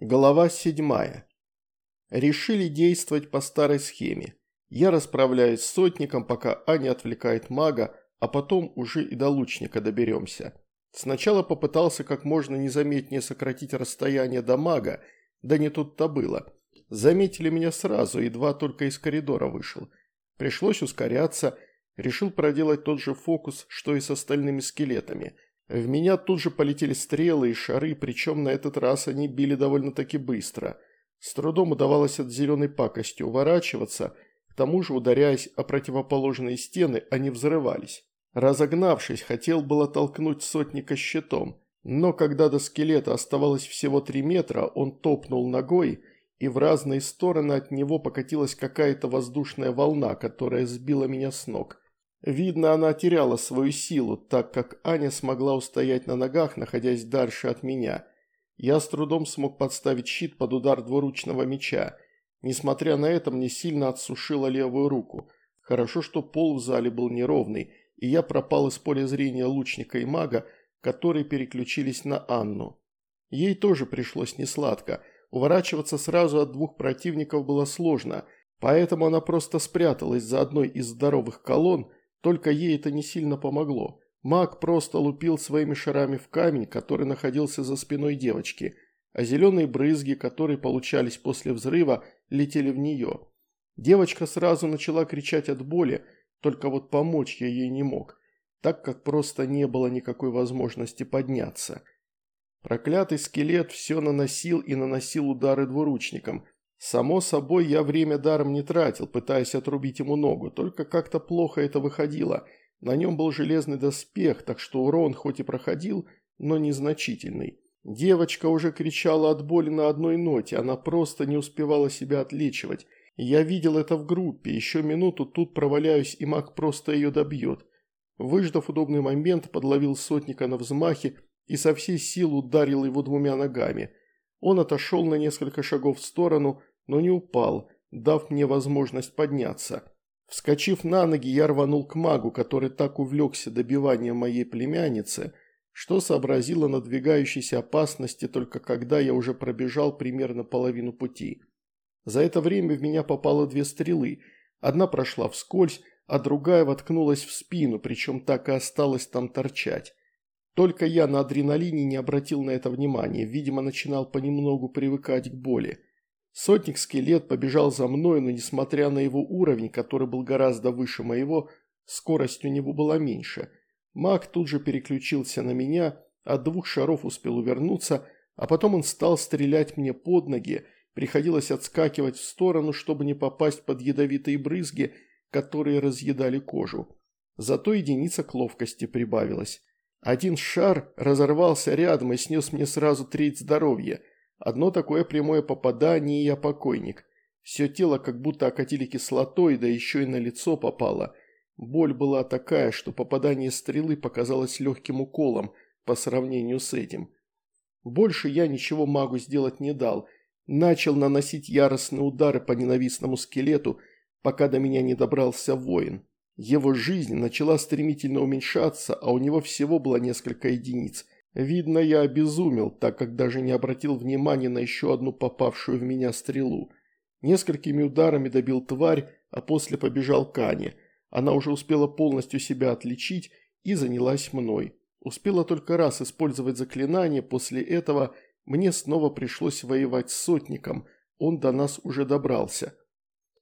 Глава седьмая. Решили действовать по старой схеме. Я расправляюсь с сотником, пока Аня отвлекает мага, а потом уже и до лучника доберемся. Сначала попытался как можно незаметнее сократить расстояние до мага, да не тут-то было. Заметили меня сразу, едва только из коридора вышел. Пришлось ускоряться, решил проделать тот же фокус, что и с остальными скелетами – в меня тут же полетели стрелы и шары, причем на этот раз они били довольно-таки быстро. С трудом удавалось от зеленой пакости уворачиваться, к тому же ударяясь о противоположные стены, они взрывались. Разогнавшись, хотел было толкнуть сотника щитом, но когда до скелета оставалось всего три метра, он топнул ногой, и в разные стороны от него покатилась какая-то воздушная волна, которая сбила меня с ног. Видно, она теряла свою силу, так как Аня смогла устоять на ногах, находясь дальше от меня. Я с трудом смог подставить щит под удар двуручного меча. Несмотря на это, мне сильно отсушило левую руку. Хорошо, что пол в зале был неровный, и я пропал из поля зрения лучника и мага, которые переключились на Анну. Ей тоже пришлось несладко. Уворачиваться сразу от двух противников было сложно, поэтому она просто спряталась за одной из здоровых колонн, только ей это не сильно помогло. Маг просто лупил своими шарами в камень, который находился за спиной девочки, а зеленые брызги, которые получались после взрыва, летели в нее. Девочка сразу начала кричать от боли, только вот помочь я ей не мог, так как просто не было никакой возможности подняться. Проклятый скелет все наносил и наносил удары двуручником – Само собой, я время даром не тратил, пытаясь отрубить ему ногу, только как-то плохо это выходило. На нем был железный доспех, так что урон хоть и проходил, но незначительный. Девочка уже кричала от боли на одной ноте, она просто не успевала себя отличивать. Я видел это в группе, еще минуту тут проваляюсь, и маг просто ее добьет. Выждав удобный момент, подловил сотника на взмахе и со всей силы ударил его двумя ногами. Он отошел на несколько шагов в сторону, но не упал, дав мне возможность подняться. Вскочив на ноги, я рванул к магу, который так увлекся добиванием моей племянницы, что сообразил о надвигающейся опасности только когда я уже пробежал примерно половину пути. За это время в меня попало две стрелы, одна прошла вскользь, а другая воткнулась в спину, причем так и осталась там торчать. Только я на адреналине не обратил на это внимания, видимо, начинал понемногу привыкать к боли. Сотник-скелет побежал за мной, но несмотря на его уровень, который был гораздо выше моего, скорость у него была меньше. Маг тут же переключился на меня, от двух шаров успел увернуться, а потом он стал стрелять мне под ноги, приходилось отскакивать в сторону, чтобы не попасть под ядовитые брызги, которые разъедали кожу. Зато единица к ловкости прибавилась. Один шар разорвался рядом и снес мне сразу треть здоровья – Одно такое прямое попадание, и я покойник. Все тело как будто окатили кислотой, да еще и на лицо попало. Боль была такая, что попадание стрелы показалось легким уколом по сравнению с этим. Больше я ничего магу сделать не дал. Начал наносить яростные удары по ненавистному скелету, пока до меня не добрался воин. Его жизнь начала стремительно уменьшаться, а у него всего было несколько единиц – Видно, я обезумел, так как даже не обратил внимания на еще одну попавшую в меня стрелу. Несколькими ударами добил тварь, а после побежал к Ане. Она уже успела полностью себя отличить и занялась мной. Успела только раз использовать заклинание, после этого мне снова пришлось воевать с сотником, он до нас уже добрался.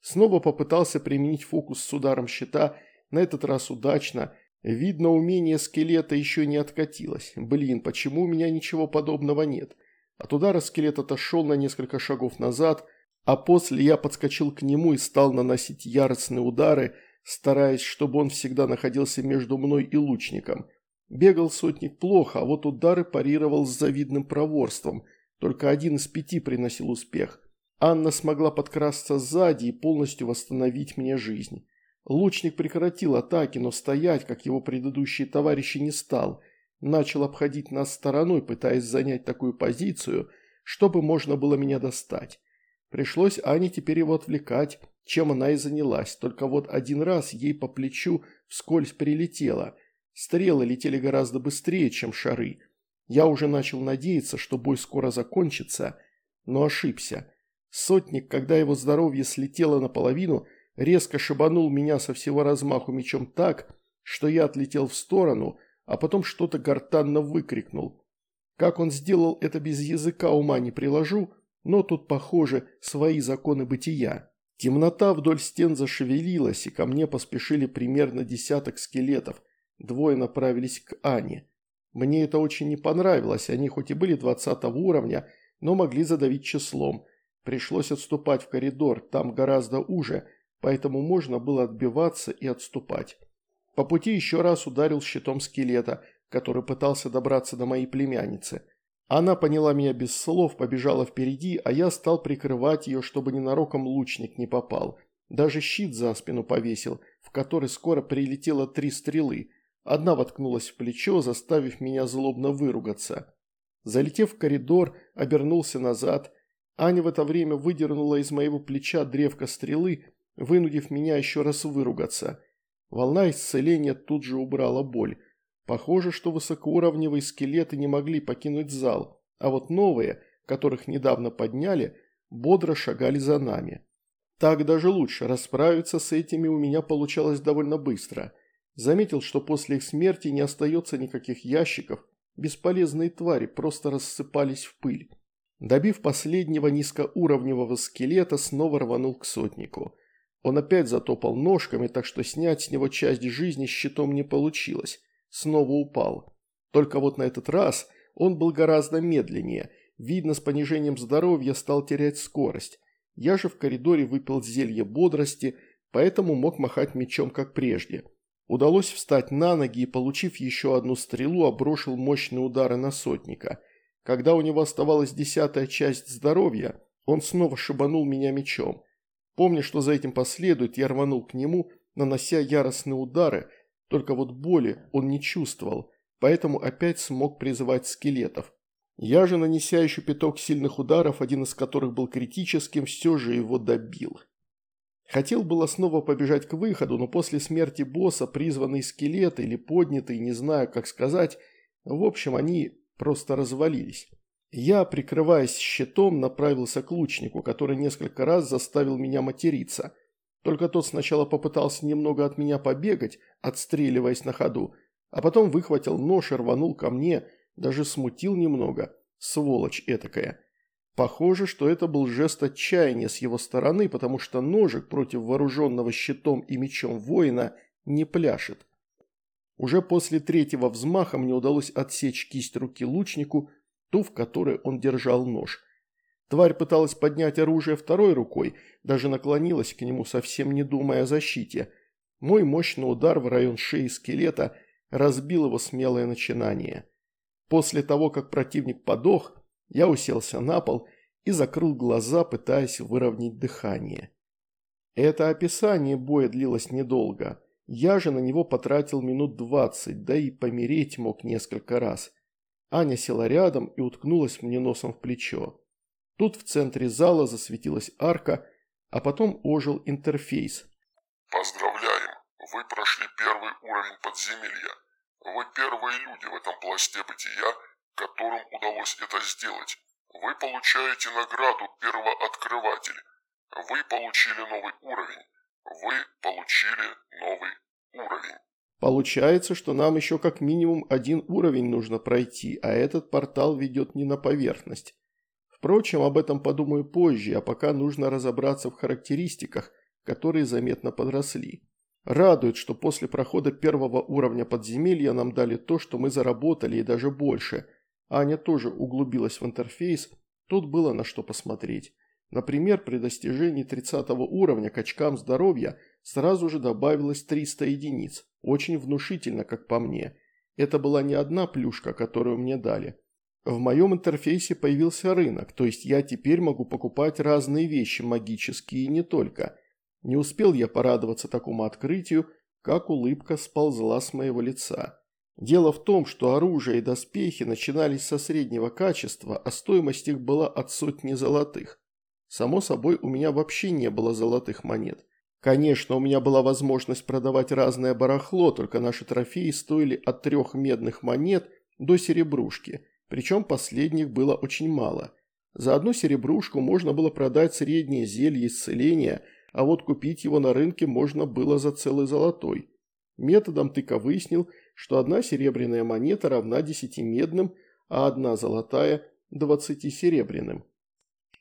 Снова попытался применить фокус с ударом щита, на этот раз удачно – Видно, умение скелета еще не откатилось. Блин, почему у меня ничего подобного нет? От удара скелет отошел на несколько шагов назад, а после я подскочил к нему и стал наносить яростные удары, стараясь, чтобы он всегда находился между мной и лучником. Бегал сотник плохо, а вот удары парировал с завидным проворством. Только один из пяти приносил успех. Анна смогла подкрасться сзади и полностью восстановить мне жизнь. Лучник прекратил атаки, но стоять, как его предыдущие товарищи, не стал. Начал обходить нас стороной, пытаясь занять такую позицию, чтобы можно было меня достать. Пришлось Ане теперь его отвлекать, чем она и занялась, только вот один раз ей по плечу вскользь прилетело. Стрелы летели гораздо быстрее, чем шары. Я уже начал надеяться, что бой скоро закончится, но ошибся. Сотник, когда его здоровье слетело наполовину, резко шибанул меня со всего размаху мечом так, что я отлетел в сторону, а потом что-то гортанно выкрикнул. Как он сделал это без языка, ума не приложу, но тут, похоже, свои законы бытия. Темнота вдоль стен зашевелилась, и ко мне поспешили примерно десяток скелетов. Двое направились к Ане. Мне это очень не понравилось, они хоть и были двадцатого уровня, но могли задавить числом. Пришлось отступать в коридор, там гораздо уже, поэтому можно было отбиваться и отступать. По пути еще раз ударил щитом скелета, который пытался добраться до моей племянницы. Она поняла меня без слов, побежала впереди, а я стал прикрывать ее, чтобы ненароком лучник не попал. Даже щит за спину повесил, в который скоро прилетело три стрелы. Одна воткнулась в плечо, заставив меня злобно выругаться. Залетев в коридор, обернулся назад. Аня в это время выдернула из моего плеча древко стрелы, вынудив меня еще раз выругаться. Волна исцеления тут же убрала боль. Похоже, что высокоуровневые скелеты не могли покинуть зал, а вот новые, которых недавно подняли, бодро шагали за нами. Так даже лучше, расправиться с этими у меня получалось довольно быстро. Заметил, что после их смерти не остается никаких ящиков, бесполезные твари просто рассыпались в пыль. Добив последнего низкоуровневого скелета, снова рванул к сотнику. Он опять затопал ножками, так что снять с него часть жизни щитом не получилось. Снова упал. Только вот на этот раз он был гораздо медленнее. Видно, с понижением здоровья стал терять скорость. Я же в коридоре выпил зелье бодрости, поэтому мог махать мечом, как прежде. Удалось встать на ноги и, получив еще одну стрелу, обрушил мощные удары на сотника. Когда у него оставалась десятая часть здоровья, он снова шибанул меня мечом. Помня, что за этим последует, я рванул к нему, нанося яростные удары, только вот боли он не чувствовал, поэтому опять смог призывать скелетов. Я же, нанеся еще пяток сильных ударов, один из которых был критическим, все же его добил. Хотел было снова побежать к выходу, но после смерти босса призванные скелеты или поднятые, не знаю, как сказать, в общем, они просто развалились. Я, прикрываясь щитом, направился к лучнику, который несколько раз заставил меня материться. Только тот сначала попытался немного от меня побегать, отстреливаясь на ходу, а потом выхватил нож и рванул ко мне, даже смутил немного. Сволочь этакая. Похоже, что это был жест отчаяния с его стороны, потому что ножик против вооруженного щитом и мечом воина не пляшет. Уже после третьего взмаха мне удалось отсечь кисть руки лучнику, ту, в которой он держал нож. Тварь пыталась поднять оружие второй рукой, даже наклонилась к нему, совсем не думая о защите. Мой мощный удар в район шеи скелета разбил его смелое начинание. После того, как противник подох, я уселся на пол и закрыл глаза, пытаясь выровнять дыхание. Это описание боя длилось недолго. Я же на него потратил минут двадцать, да и помереть мог несколько раз. Аня села рядом и уткнулась мне носом в плечо. Тут в центре зала засветилась арка, а потом ожил интерфейс. «Поздравляем! Вы прошли первый уровень подземелья. Вы первые люди в этом пласте бытия, которым удалось это сделать. Вы получаете награду «Первооткрыватель». Вы получили новый уровень. Вы получили новый уровень. Получается, что нам еще как минимум один уровень нужно пройти, а этот портал ведет не на поверхность. Впрочем, об этом подумаю позже, а пока нужно разобраться в характеристиках, которые заметно подросли. Радует, что после прохода первого уровня подземелья нам дали то, что мы заработали и даже больше. Аня тоже углубилась в интерфейс, тут было на что посмотреть. Например, при достижении 30 уровня к очкам здоровья сразу же добавилось 300 единиц. Очень внушительно, как по мне. Это была не одна плюшка, которую мне дали. В моем интерфейсе появился рынок, то есть я теперь могу покупать разные вещи, магические и не только. Не успел я порадоваться такому открытию, как улыбка сползла с моего лица. Дело в том, что оружие и доспехи начинались со среднего качества, а стоимость их была от сотни золотых. Само собой, у меня вообще не было золотых монет. Конечно, у меня была возможность продавать разное барахло, только наши трофеи стоили от трех медных монет до серебрушки – причем последних было очень мало. За одну серебрушку можно было продать среднее зелье исцеления, а вот купить его на рынке можно было за целый золотой. Методом тыка выяснил, что одна серебряная монета равна 10 медным, а одна золотая – 20 серебряным.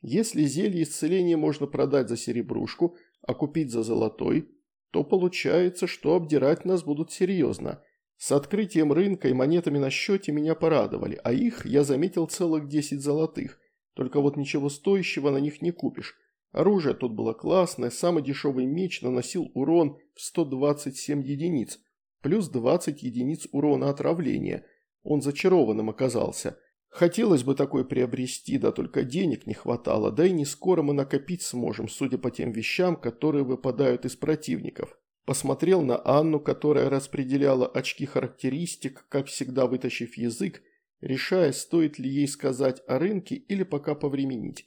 Если зелье исцеления можно продать за серебрушку, а купить за золотой, то получается, что обдирать нас будут серьезно. С открытием рынка и монетами на счете меня порадовали, а их я заметил целых 10 золотых. Только вот ничего стоящего на них не купишь. Оружие тут было классное, самый дешевый меч наносил урон в 127 единиц, плюс 20 единиц урона отравления. Он зачарованным оказался. Хотелось бы такой приобрести, да только денег не хватало, да и не скоро мы накопить сможем, судя по тем вещам, которые выпадают из противников. Посмотрел на Анну, которая распределяла очки характеристик, как всегда вытащив язык, решая, стоит ли ей сказать о рынке или пока повременить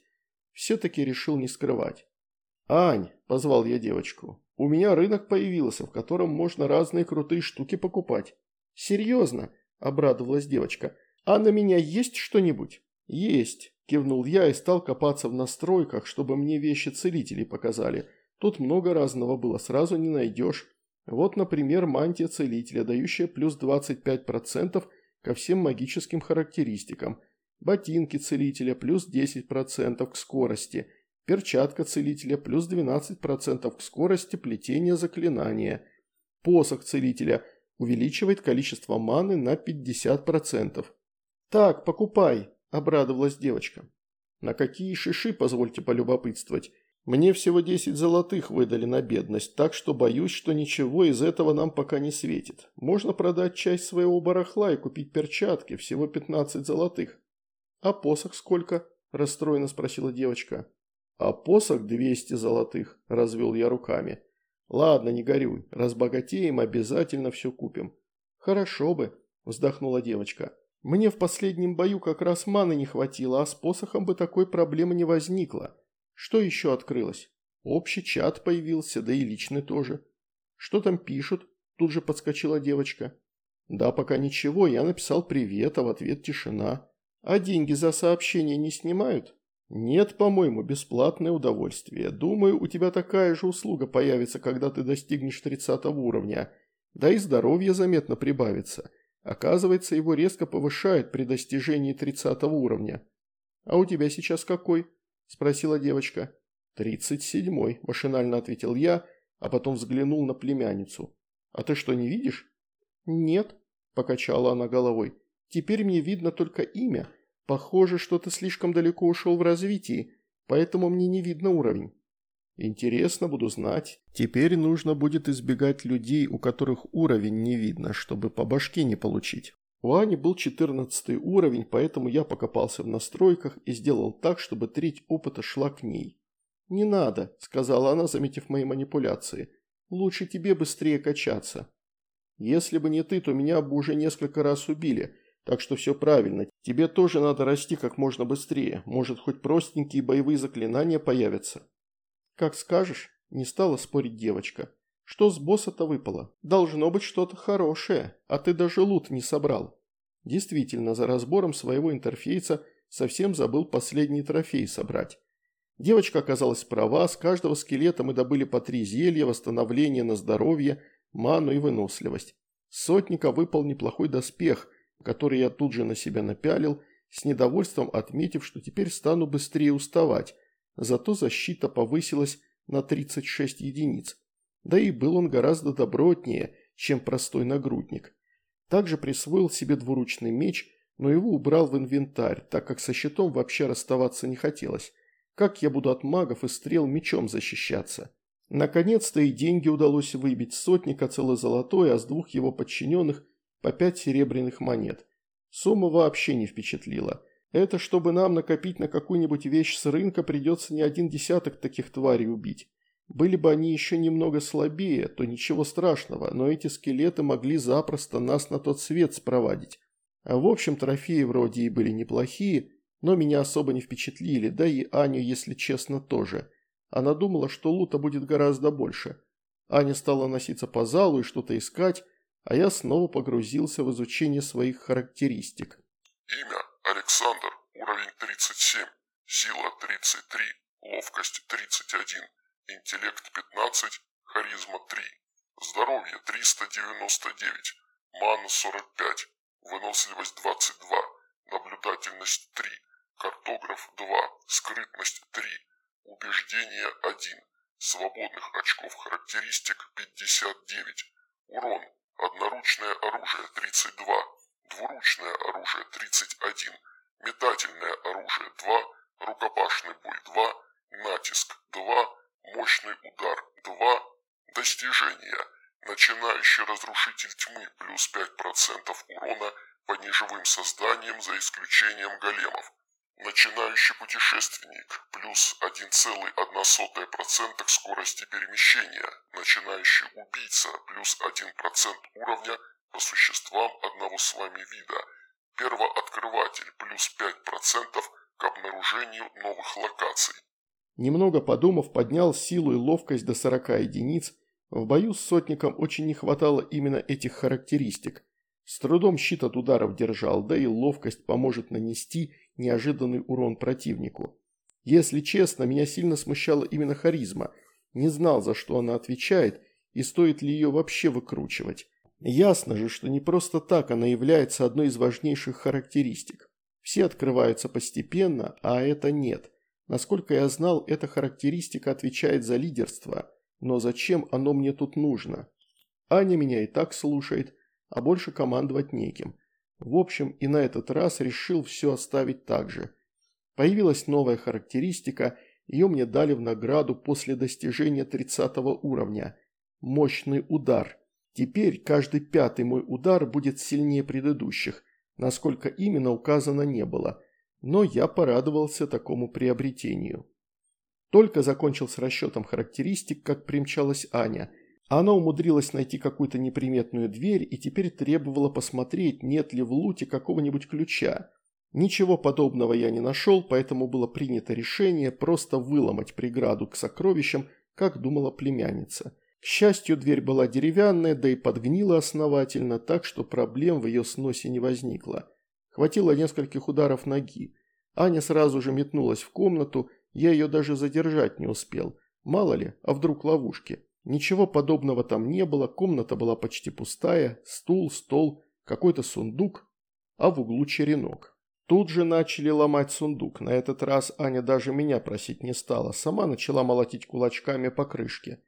все-таки решил не скрывать. «Ань», – позвал я девочку, – «у меня рынок появился, в котором можно разные крутые штуки покупать». «Серьезно?» – обрадовалась девочка. «А на меня есть что-нибудь?» «Есть», – кивнул я и стал копаться в настройках, чтобы мне вещи целителей показали. Тут много разного было, сразу не найдешь. Вот, например, мантия целителя, дающая плюс 25% ко всем магическим характеристикам – ботинки целителя плюс 10% к скорости, перчатка целителя плюс 12% к скорости плетения заклинания, посох целителя увеличивает количество маны на 50%. «Так, покупай», – обрадовалась девочка. «На какие шиши, позвольте полюбопытствовать? Мне всего 10 золотых выдали на бедность, так что боюсь, что ничего из этого нам пока не светит. Можно продать часть своего барахла и купить перчатки, всего 15 золотых». «А посох сколько?» – расстроенно спросила девочка. «А посох двести золотых», – развел я руками. «Ладно, не горюй, разбогатеем, обязательно все купим». «Хорошо бы», – вздохнула девочка. «Мне в последнем бою как раз маны не хватило, а с посохом бы такой проблемы не возникло. Что еще открылось? Общий чат появился, да и личный тоже. Что там пишут?» – тут же подскочила девочка. «Да, пока ничего, я написал привет, а в ответ тишина». А деньги за сообщение не снимают? Нет, по-моему, бесплатное удовольствие. Думаю, у тебя такая же услуга появится, когда ты достигнешь 30 уровня. Да и здоровье заметно прибавится. Оказывается, его резко повышают при достижении 30 уровня. А у тебя сейчас какой? Спросила девочка. «Тридцать седьмой», – машинально ответил я, а потом взглянул на племянницу. «А ты что, не видишь?» «Нет», – покачала она головой. Теперь мне видно только имя. Похоже, что ты слишком далеко ушел в развитии, поэтому мне не видно уровень. Интересно, буду знать. Теперь нужно будет избегать людей, у которых уровень не видно, чтобы по башке не получить. У Ани был 14 уровень, поэтому я покопался в настройках и сделал так, чтобы треть опыта шла к ней. «Не надо», – сказала она, заметив мои манипуляции. «Лучше тебе быстрее качаться». «Если бы не ты, то меня бы уже несколько раз убили, так что все правильно. Тебе тоже надо расти как можно быстрее. Может, хоть простенькие боевые заклинания появятся. Как скажешь, не стала спорить девочка. Что с босса-то выпало? Должно быть что-то хорошее, а ты даже лут не собрал. Действительно, за разбором своего интерфейса совсем забыл последний трофей собрать. Девочка оказалась права, с каждого скелета мы добыли по три зелья, восстановление на здоровье, ману и выносливость. Сотника выпал неплохой доспех – который я тут же на себя напялил, с недовольством отметив, что теперь стану быстрее уставать, зато защита повысилась на 36 единиц. Да и был он гораздо добротнее, чем простой нагрудник. Также присвоил себе двуручный меч, но его убрал в инвентарь, так как со щитом вообще расставаться не хотелось. Как я буду от магов и стрел мечом защищаться? Наконец-то и деньги удалось выбить сотника целый золотой, а с двух его подчиненных по пять серебряных монет. Сумма вообще не впечатлила. Это чтобы нам накопить на какую-нибудь вещь с рынка придется не один десяток таких тварей убить. Были бы они еще немного слабее, то ничего страшного, но эти скелеты могли запросто нас на тот свет спровадить. А в общем, трофеи вроде и были неплохие, но меня особо не впечатлили, да и Аню, если честно, тоже. Она думала, что лута будет гораздо больше. Аня стала носиться по залу и что-то искать, а я снова погрузился в изучение своих характеристик. Имя Александр, уровень 37, сила 33, ловкость 31, интеллект 15, харизма 3, здоровье 399, мана 45, выносливость 22, наблюдательность 3, картограф 2, скрытность 3, убеждение 1, свободных очков характеристик 59, урон, одноручное оружие 32, двуручное оружие 31, метательное оружие 2, рукопашный бой 2, натиск 2, мощный удар 2, достижения, начинающий разрушитель тьмы плюс 5% урона по неживым созданиям за исключением големов, начинающий путешественник плюс 1,1% к скорости перемещения, начинающий убийца плюс 1% уровня по существам одного с вами вида, первооткрыватель плюс 5% к обнаружению новых локаций. Немного подумав, поднял силу и ловкость до 40 единиц. В бою с сотником очень не хватало именно этих характеристик. С трудом щит от ударов держал, да и ловкость поможет нанести неожиданный урон противнику. Если честно, меня сильно смущала именно харизма. Не знал, за что она отвечает и стоит ли ее вообще выкручивать. Ясно же, что не просто так она является одной из важнейших характеристик. Все открываются постепенно, а это нет. Насколько я знал, эта характеристика отвечает за лидерство. Но зачем оно мне тут нужно? Аня меня и так слушает, а больше командовать неким. В общем, и на этот раз решил все оставить так же. Появилась новая характеристика, ее мне дали в награду после достижения 30 уровня. Мощный удар. Теперь каждый пятый мой удар будет сильнее предыдущих, Насколько именно указано не было, но я порадовался такому приобретению. Только закончил с расчетом характеристик, как примчалась Аня. Она умудрилась найти какую-то неприметную дверь и теперь требовала посмотреть, нет ли в луте какого-нибудь ключа. Ничего подобного я не нашел, поэтому было принято решение просто выломать преграду к сокровищам, как думала племянница. К счастью, дверь была деревянная, да и подгнила основательно, так что проблем в ее сносе не возникло. Хватило нескольких ударов ноги. Аня сразу же метнулась в комнату, я ее даже задержать не успел. Мало ли, а вдруг ловушки. Ничего подобного там не было, комната была почти пустая, стул, стол, какой-то сундук, а в углу черенок. Тут же начали ломать сундук, на этот раз Аня даже меня просить не стала, сама начала молотить кулачками по крышке.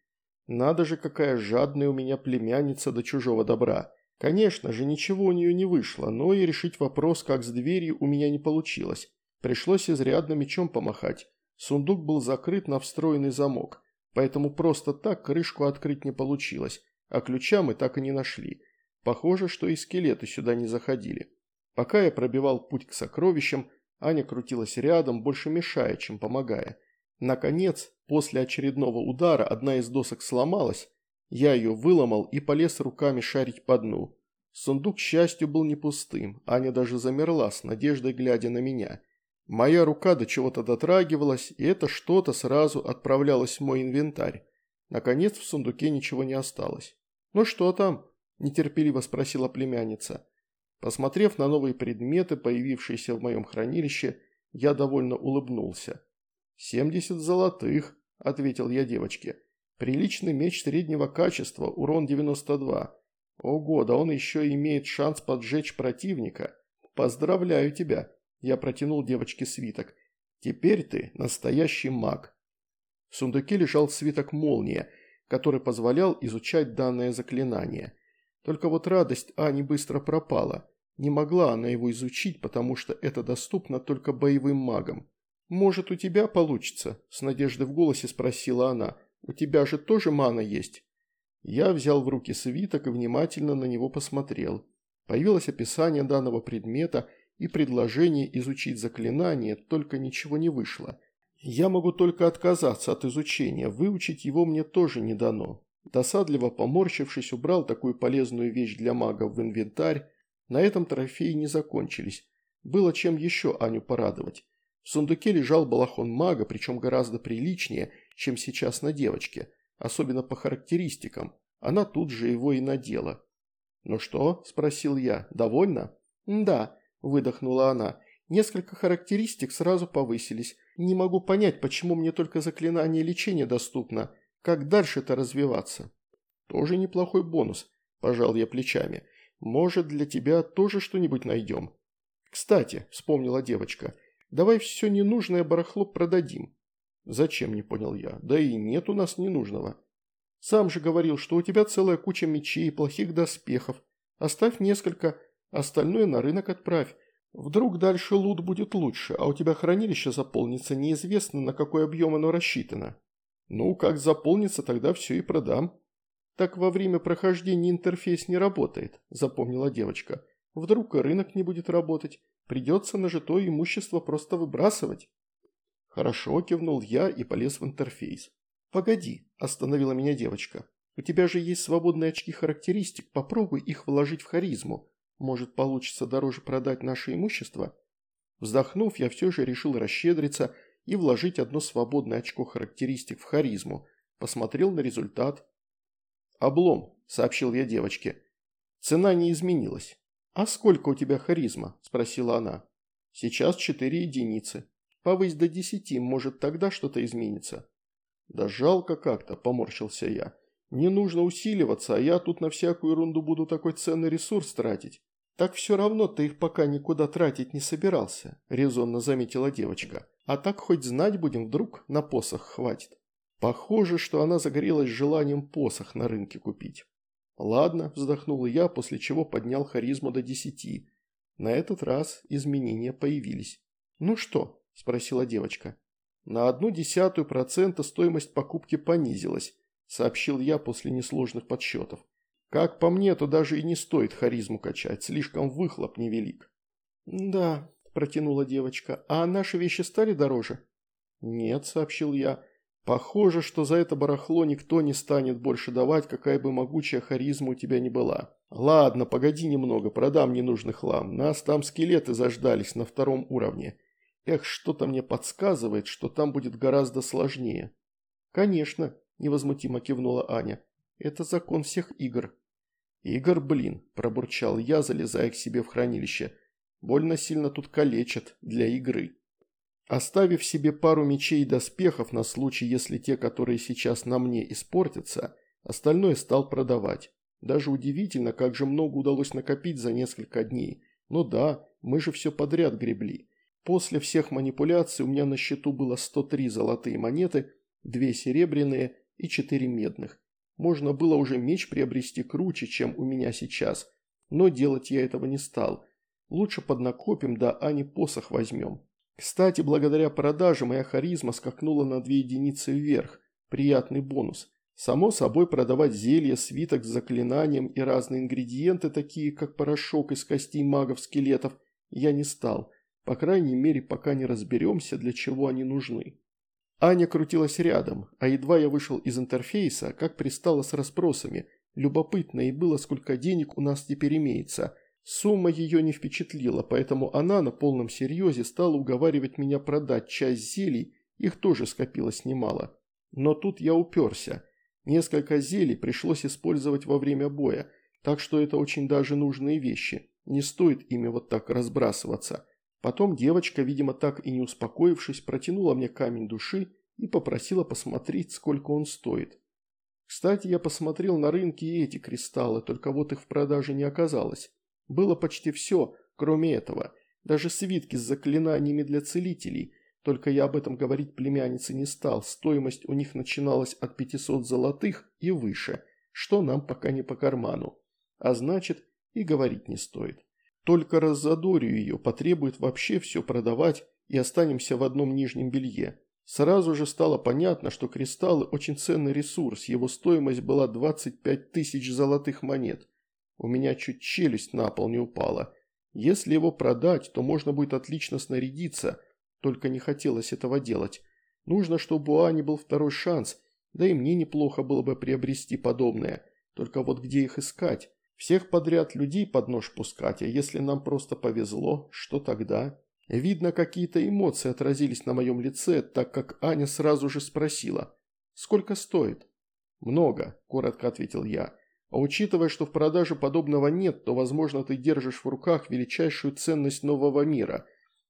Надо же, какая жадная у меня племянница до чужого добра. Конечно же, ничего у нее не вышло, но и решить вопрос, как с дверью, у меня не получилось. Пришлось изрядно мечом помахать. Сундук был закрыт на встроенный замок, поэтому просто так крышку открыть не получилось, а ключа мы так и не нашли. Похоже, что и скелеты сюда не заходили. Пока я пробивал путь к сокровищам, Аня крутилась рядом, больше мешая, чем помогая. Наконец, после очередного удара одна из досок сломалась, я ее выломал и полез руками шарить по дну. Сундук, к счастью, был не пустым, Аня даже замерла, с надеждой глядя на меня. Моя рука до чего-то дотрагивалась, и это что-то сразу отправлялось в мой инвентарь. Наконец в сундуке ничего не осталось. «Ну что там?» – нетерпеливо спросила племянница. Посмотрев на новые предметы, появившиеся в моем хранилище, я довольно улыбнулся. «Семьдесят золотых», – ответил я девочке. «Приличный меч среднего качества, урон 92. Ого, да он еще имеет шанс поджечь противника. Поздравляю тебя!» Я протянул девочке свиток. «Теперь ты настоящий маг». В сундуке лежал свиток молния, который позволял изучать данное заклинание. Только вот радость Ани быстро пропала. Не могла она его изучить, потому что это доступно только боевым магам. «Может, у тебя получится?» – с надеждой в голосе спросила она. «У тебя же тоже мана есть?» Я взял в руки свиток и внимательно на него посмотрел. Появилось описание данного предмета и предложение изучить заклинание, только ничего не вышло. Я могу только отказаться от изучения, выучить его мне тоже не дано. Досадливо поморщившись, убрал такую полезную вещь для мага в инвентарь. На этом трофеи не закончились. Было чем еще Аню порадовать. В сундуке лежал балахон мага, причем гораздо приличнее, чем сейчас на девочке, особенно по характеристикам. Она тут же его и надела. «Ну что?» – спросил я. «Довольно?» «Да», – выдохнула она. Несколько характеристик сразу повысились. Не могу понять, почему мне только заклинание лечения доступно. Как дальше-то развиваться? Тоже неплохой бонус, пожал я плечами. Может, для тебя тоже что-нибудь найдем? Кстати, вспомнила девочка, давай все ненужное барахло продадим. Зачем, не понял я. Да и нет у нас ненужного. Сам же говорил, что у тебя целая куча мечей и плохих доспехов. Оставь несколько, остальное на рынок отправь. Вдруг дальше лут будет лучше, а у тебя хранилище заполнится, неизвестно, на какой объем оно рассчитано. Ну, как заполнится, тогда все и продам. Так во время прохождения интерфейс не работает, запомнила девочка. Вдруг и рынок не будет работать, придется нажитое имущество просто выбрасывать. Хорошо, кивнул я и полез в интерфейс. Погоди, остановила меня девочка. У тебя же есть свободные очки характеристик, попробуй их вложить в харизму. Может, получится дороже продать наше имущество? Вздохнув, я все же решил расщедриться и вложить одно свободное очко характеристик в харизму. Посмотрел на результат. «Облом», – сообщил я девочке. Цена не изменилась. «А сколько у тебя харизма?» – спросила она. «Сейчас четыре единицы. Повысь до десяти, может, тогда что-то изменится». «Да жалко как-то», – поморщился я. «Не нужно усиливаться, а я тут на всякую ерунду буду такой ценный ресурс тратить. «Так все равно ты их пока никуда тратить не собирался», – резонно заметила девочка. «А так хоть знать будем, вдруг на посох хватит». Похоже, что она загорелась желанием посох на рынке купить. «Ладно», – вздохнул я, после чего поднял харизму до десяти. На этот раз изменения появились. «Ну что?» – спросила девочка. «На одну десятую процента стоимость покупки понизилась», – сообщил я после несложных подсчетов. Как по мне, то даже и не стоит харизму качать, слишком выхлоп невелик. «Да», – протянула девочка, – «а наши вещи стали дороже?» «Нет», – сообщил я. «Похоже, что за это барахло никто не станет больше давать, какая бы могучая харизма у тебя ни была. Ладно, погоди немного, продам ненужный хлам. Нас там скелеты заждались на втором уровне. Эх, что-то мне подсказывает, что там будет гораздо сложнее». «Конечно», – невозмутимо кивнула Аня. «Это закон всех игр». «Игорь, блин», – пробурчал я, залезая к себе в хранилище. «Больно сильно тут калечат для игры». Оставив себе пару мечей и доспехов на случай, если те, которые сейчас на мне, испортятся, остальное стал продавать. Даже удивительно, как же много удалось накопить за несколько дней. Ну да, мы же все подряд гребли. После всех манипуляций у меня на счету было 103 золотые монеты, 2 серебряные и 4 медных. Можно было уже меч приобрести круче, чем у меня сейчас, но делать я этого не стал. Лучше поднакопим, да а не посох возьмем. Кстати, благодаря продаже моя харизма скакнула на две единицы вверх. Приятный бонус. Само собой, продавать зелья, свиток с заклинанием и разные ингредиенты, такие как порошок из костей магов-скелетов, я не стал. По крайней мере, пока не разберемся, для чего они нужны. Аня крутилась рядом, а едва я вышел из интерфейса, как пристала с расспросами. Любопытно и было, сколько денег у нас теперь имеется. Сумма ее не впечатлила, поэтому она на полном серьезе стала уговаривать меня продать часть зелий, их тоже скопилось немало. Но тут я уперся. Несколько зелий пришлось использовать во время боя, так что это очень даже нужные вещи. Не стоит ими вот так разбрасываться. Потом девочка, видимо так и не успокоившись, протянула мне камень души и попросила посмотреть, сколько он стоит. Кстати, я посмотрел на рынке и эти кристаллы, только вот их в продаже не оказалось. Было почти все, кроме этого. Даже свитки с заклинаниями для целителей. Только я об этом говорить племяннице не стал. Стоимость у них начиналась от 500 золотых и выше, что нам пока не по карману. А значит, и говорить не стоит. Только раззадорю ее, потребует вообще все продавать и останемся в одном нижнем белье. Сразу же стало понятно, что кристаллы очень ценный ресурс, его стоимость была 25 тысяч золотых монет. У меня чуть челюсть на пол не упала. Если его продать, то можно будет отлично снарядиться, только не хотелось этого делать. Нужно, чтобы у Ани был второй шанс, да и мне неплохо было бы приобрести подобное. Только вот где их искать? Всех подряд людей под нож пускать, а если нам просто повезло, что тогда? Видно, какие-то эмоции отразились на моем лице, так как Аня сразу же спросила, «Сколько стоит?» «Много», – коротко ответил я. «А учитывая, что в продаже подобного нет, то, возможно, ты держишь в руках величайшую ценность нового мира.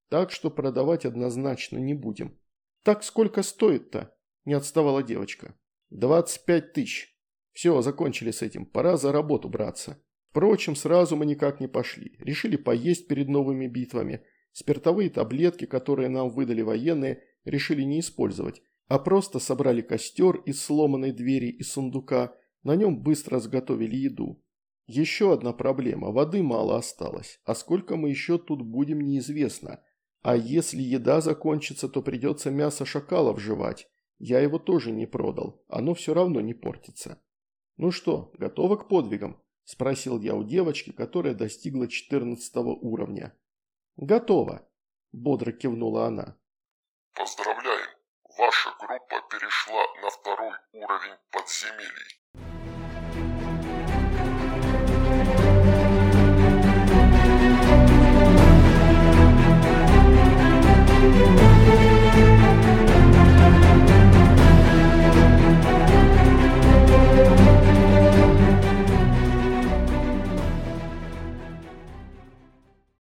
так что продавать однозначно не будем. Так сколько стоит-то? Не отставала девочка. Двадцать пять тысяч. Все, закончили с этим, пора за работу браться. Впрочем, сразу мы никак не пошли. Решили поесть перед новыми битвами. Спиртовые таблетки, которые нам выдали военные, решили не использовать, а просто собрали костер из сломанной двери и сундука, на нем быстро сготовили еду. Еще одна проблема, воды мало осталось, а сколько мы еще тут будем неизвестно. А если еда закончится, то придется мясо шакалов жевать. Я его тоже не продал, оно все равно не портится. Ну что, готова к подвигам? – спросил я у девочки, которая достигла 14 уровня. «Готово», – бодро кивнула она. «Поздравляем! Ваша группа перешла на второй уровень подземелий.